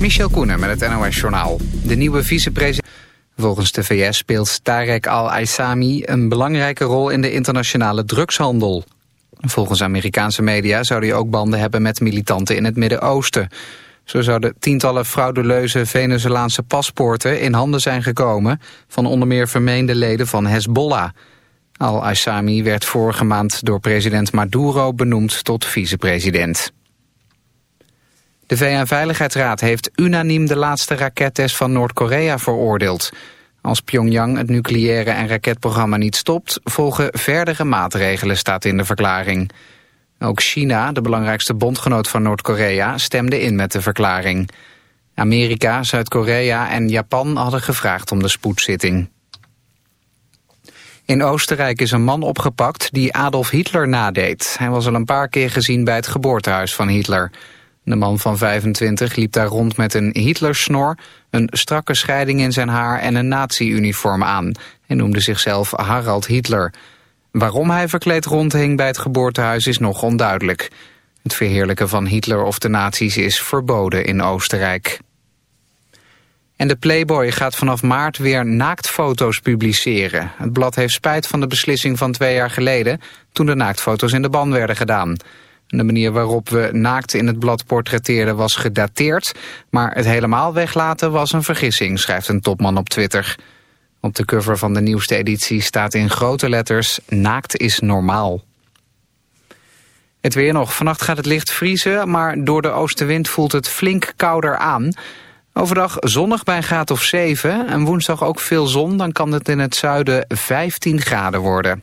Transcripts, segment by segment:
Michel Koenen met het NOS-journaal. De nieuwe vicepresident... Volgens de VS speelt Tarek al-Aissami een belangrijke rol in de internationale drugshandel. Volgens Amerikaanse media zou hij ook banden hebben met militanten in het Midden-Oosten. Zo zouden tientallen frauduleuze Venezolaanse paspoorten in handen zijn gekomen... van onder meer vermeende leden van Hezbollah. Al-Aissami werd vorige maand door president Maduro benoemd tot vicepresident. De VN-veiligheidsraad heeft unaniem de laatste rakettest van Noord-Korea veroordeeld. Als Pyongyang het nucleaire en raketprogramma niet stopt... volgen verdere maatregelen, staat in de verklaring. Ook China, de belangrijkste bondgenoot van Noord-Korea... stemde in met de verklaring. Amerika, Zuid-Korea en Japan hadden gevraagd om de spoedzitting. In Oostenrijk is een man opgepakt die Adolf Hitler nadeed. Hij was al een paar keer gezien bij het geboortehuis van Hitler... De man van 25 liep daar rond met een Hitlersnor, een strakke scheiding in zijn haar en een nazi-uniform aan. en noemde zichzelf Harald Hitler. Waarom hij verkleed rondhing bij het geboortehuis is nog onduidelijk. Het verheerlijken van Hitler of de nazi's is verboden in Oostenrijk. En de Playboy gaat vanaf maart weer naaktfoto's publiceren. Het blad heeft spijt van de beslissing van twee jaar geleden... toen de naaktfoto's in de ban werden gedaan. De manier waarop we naakt in het blad portretteerden was gedateerd... maar het helemaal weglaten was een vergissing, schrijft een topman op Twitter. Op de cover van de nieuwste editie staat in grote letters... Naakt is normaal. Het weer nog. Vannacht gaat het licht vriezen, maar door de oostenwind voelt het flink kouder aan. Overdag zonnig bij graad of 7 en woensdag ook veel zon. Dan kan het in het zuiden 15 graden worden.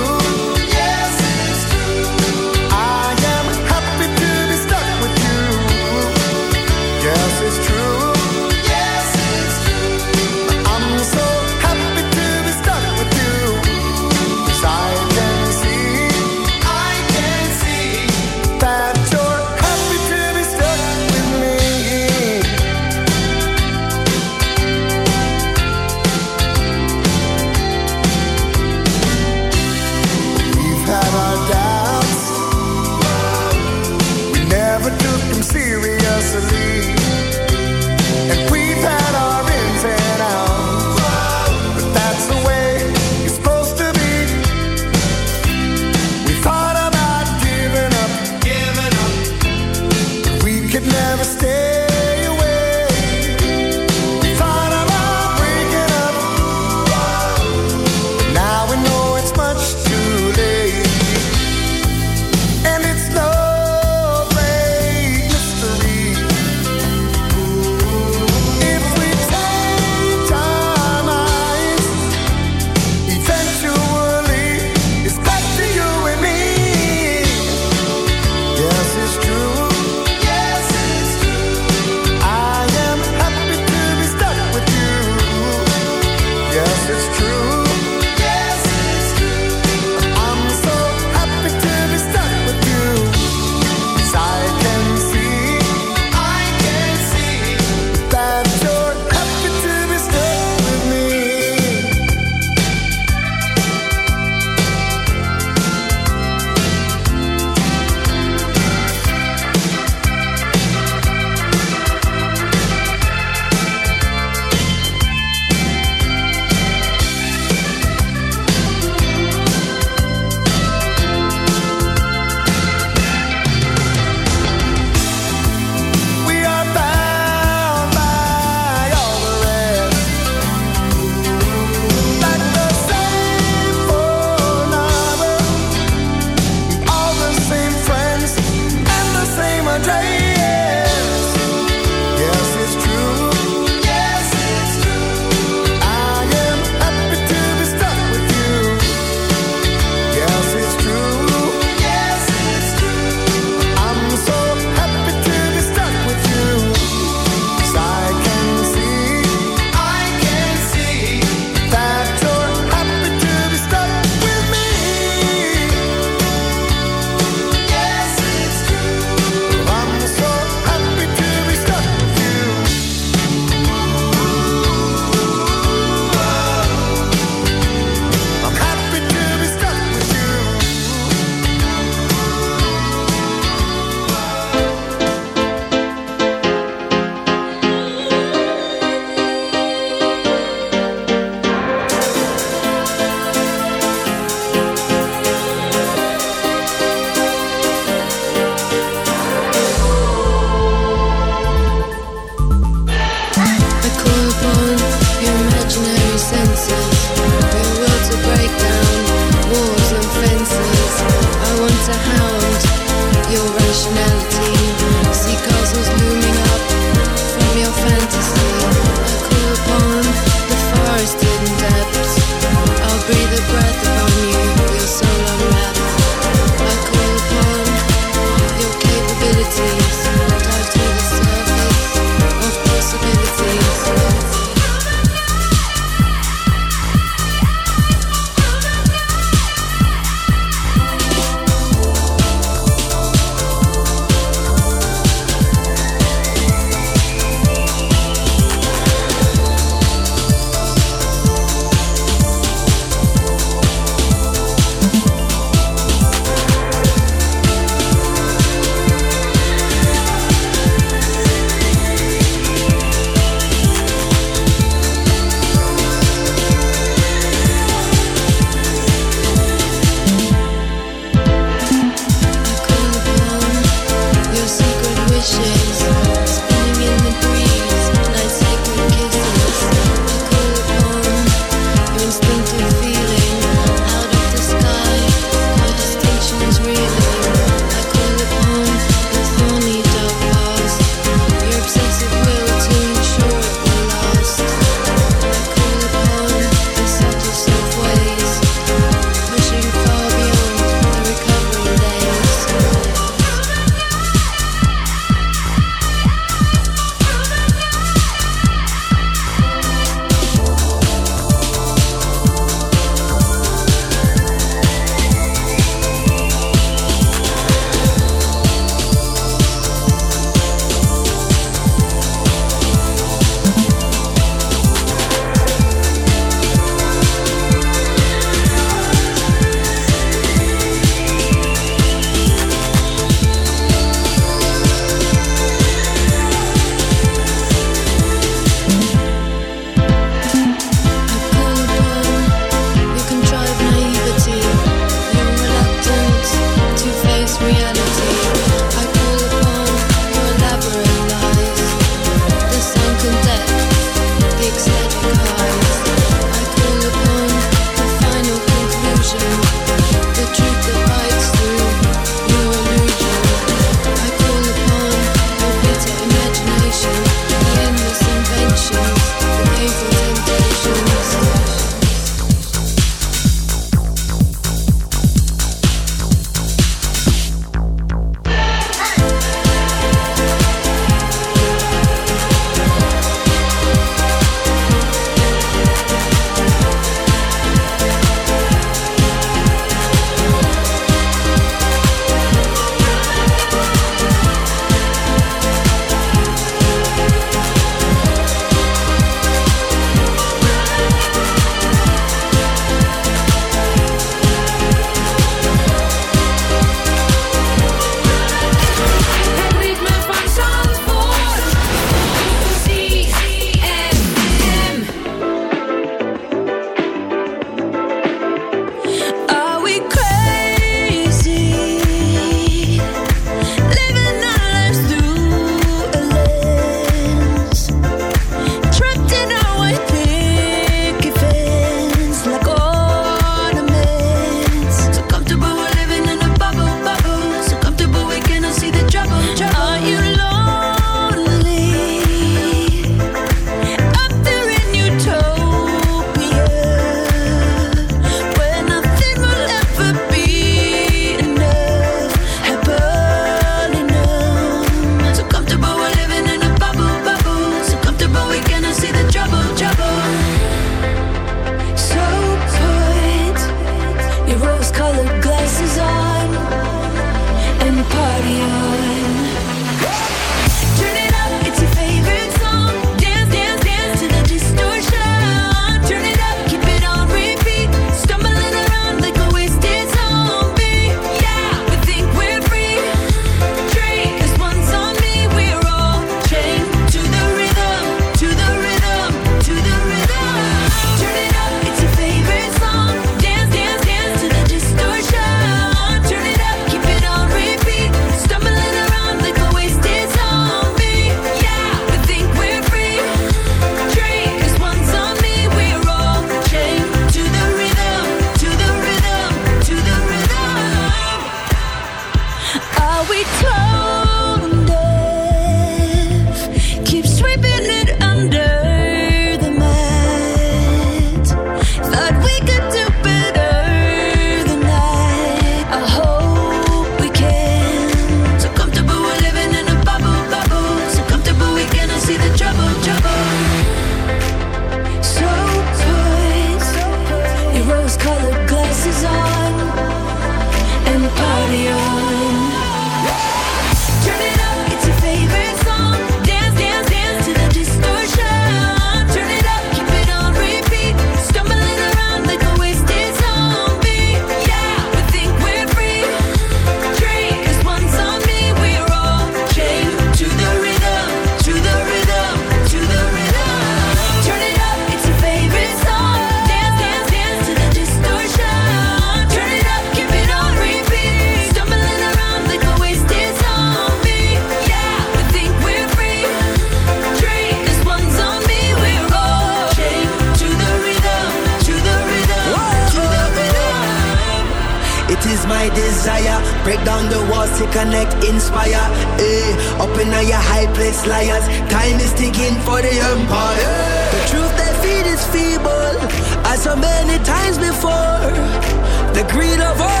The greed of all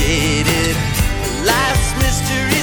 complicated. Life's mystery.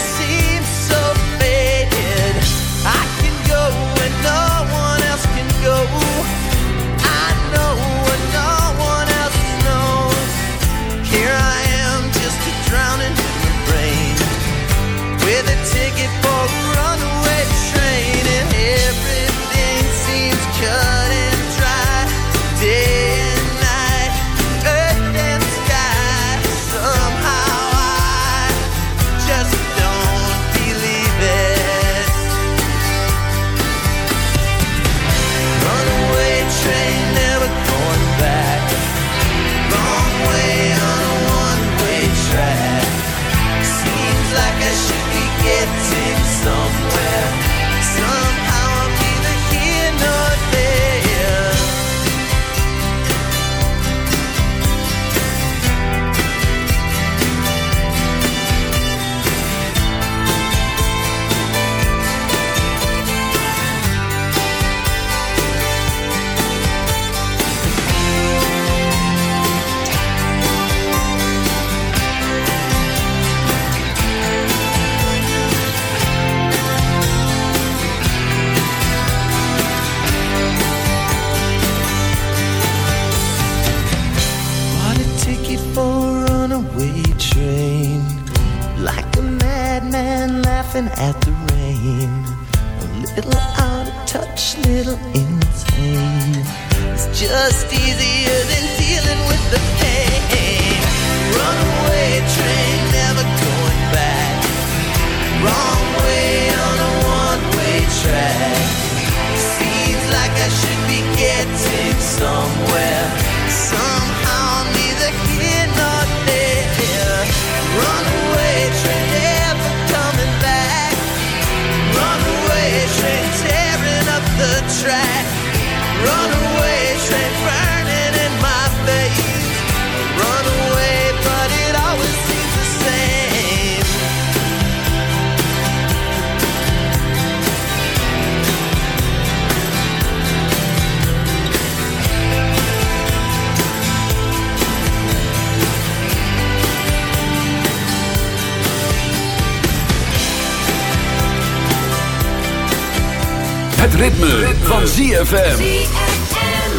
ZFM.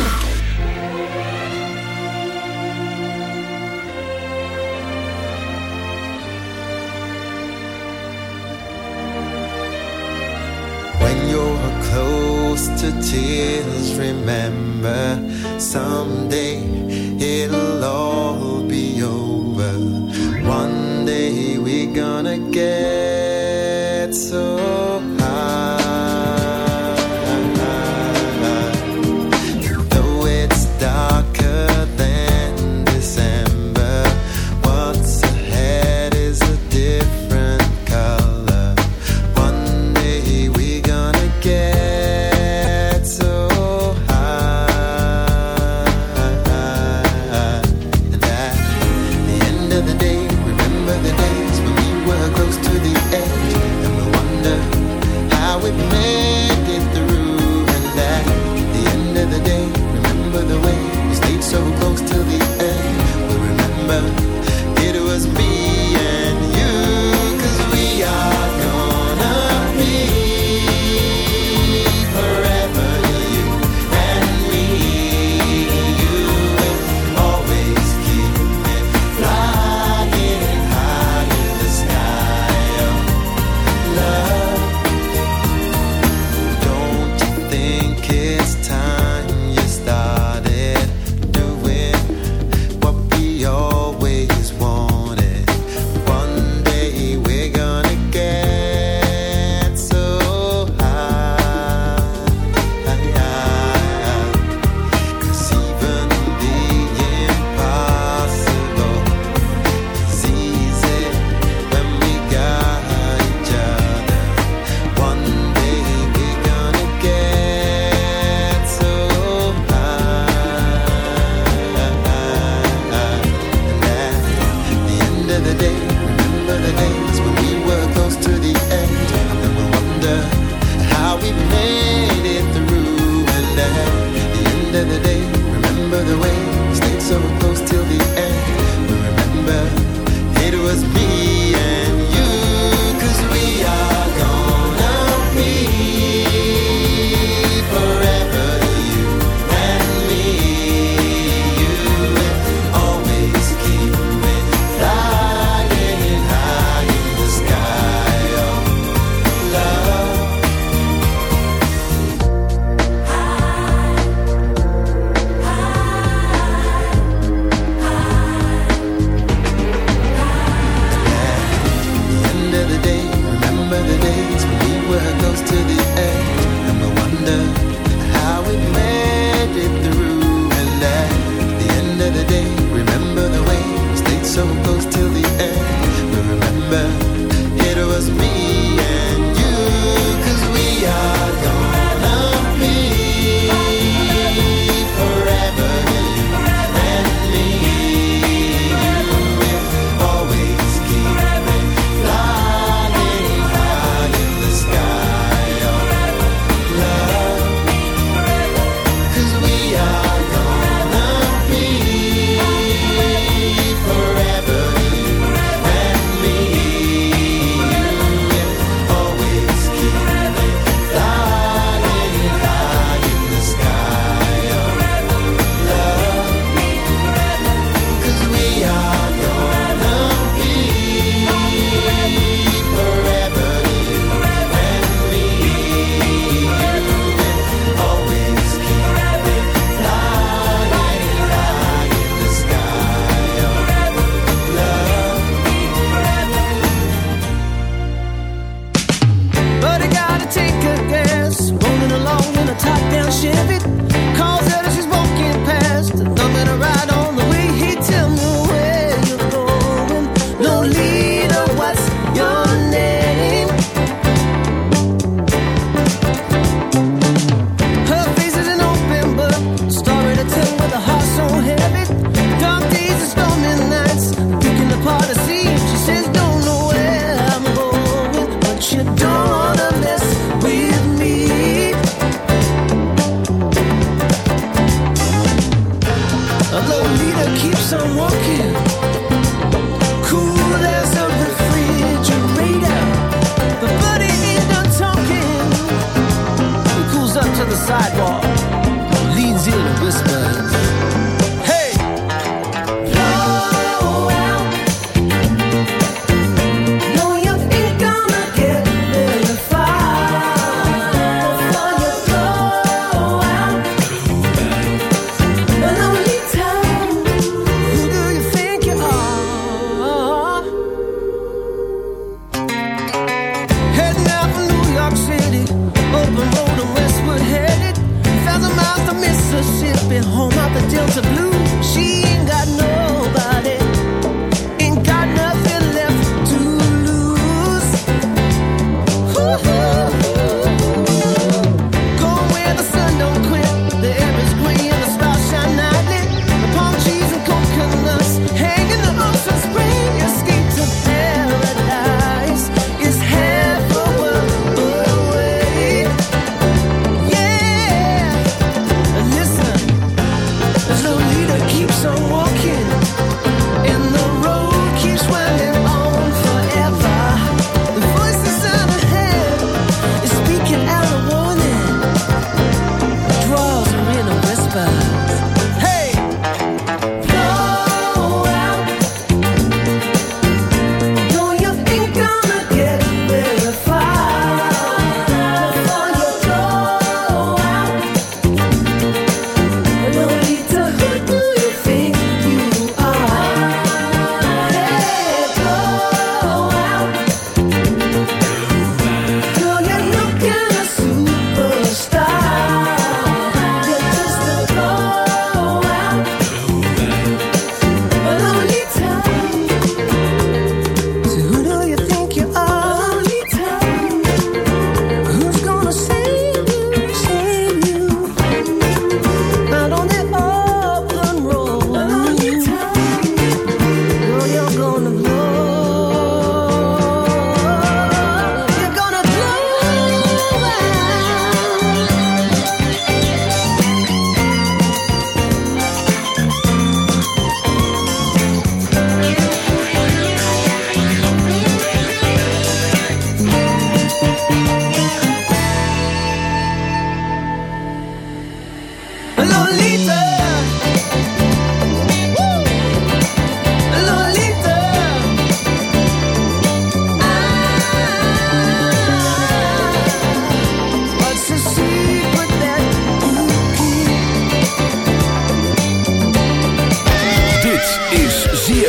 When you're close to tears, remember someday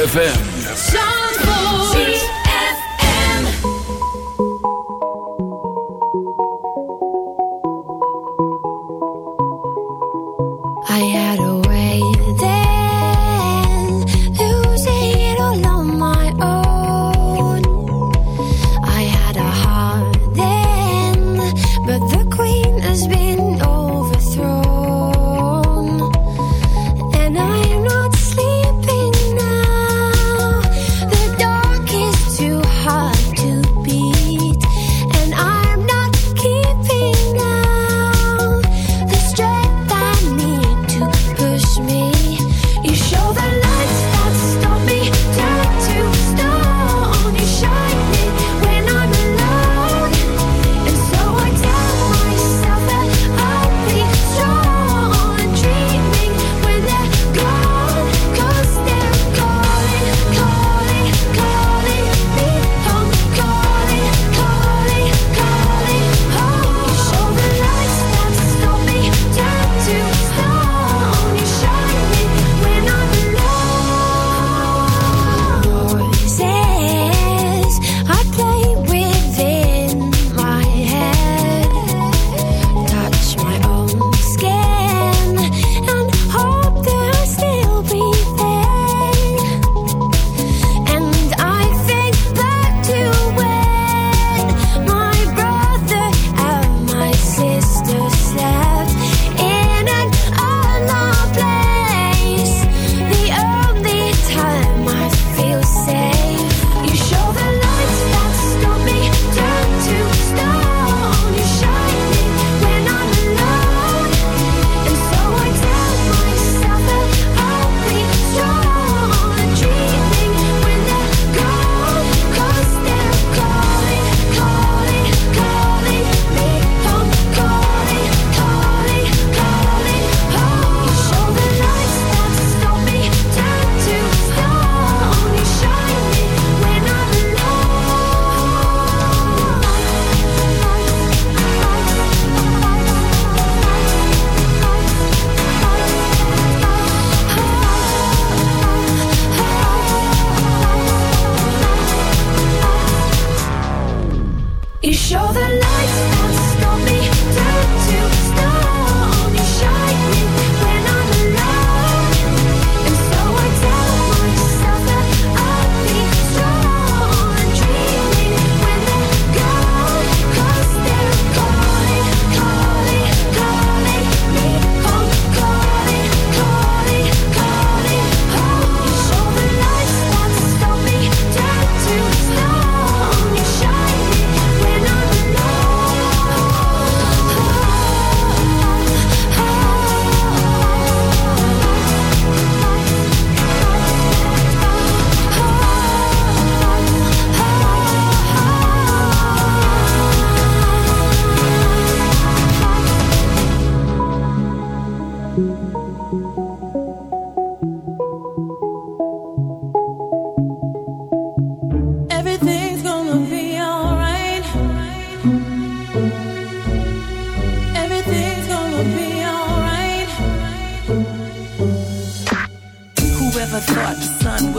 ZFM.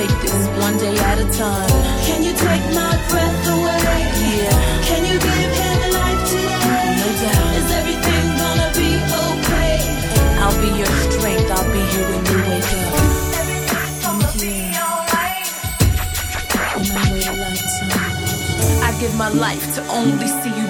take this one day at a time. Can you take my breath away? Yeah. Can you give him life today? No doubt. Is everything gonna be okay? I'll be your strength. I'll be here when you wake up. Everything's gonna be mm-hmm. alright. In my way of I give my life to only see you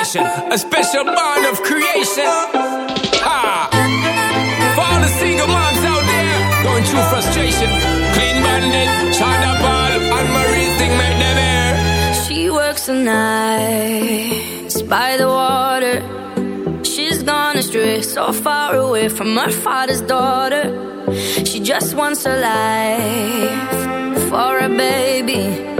Foundation, a special bond of creation. Ha! For all the single moms out there going through frustration. Clean bandit, China Ball, and Marie thing make them air. She works the nights by the water. She's gone astray, so far away from her father's daughter. She just wants a life for a baby.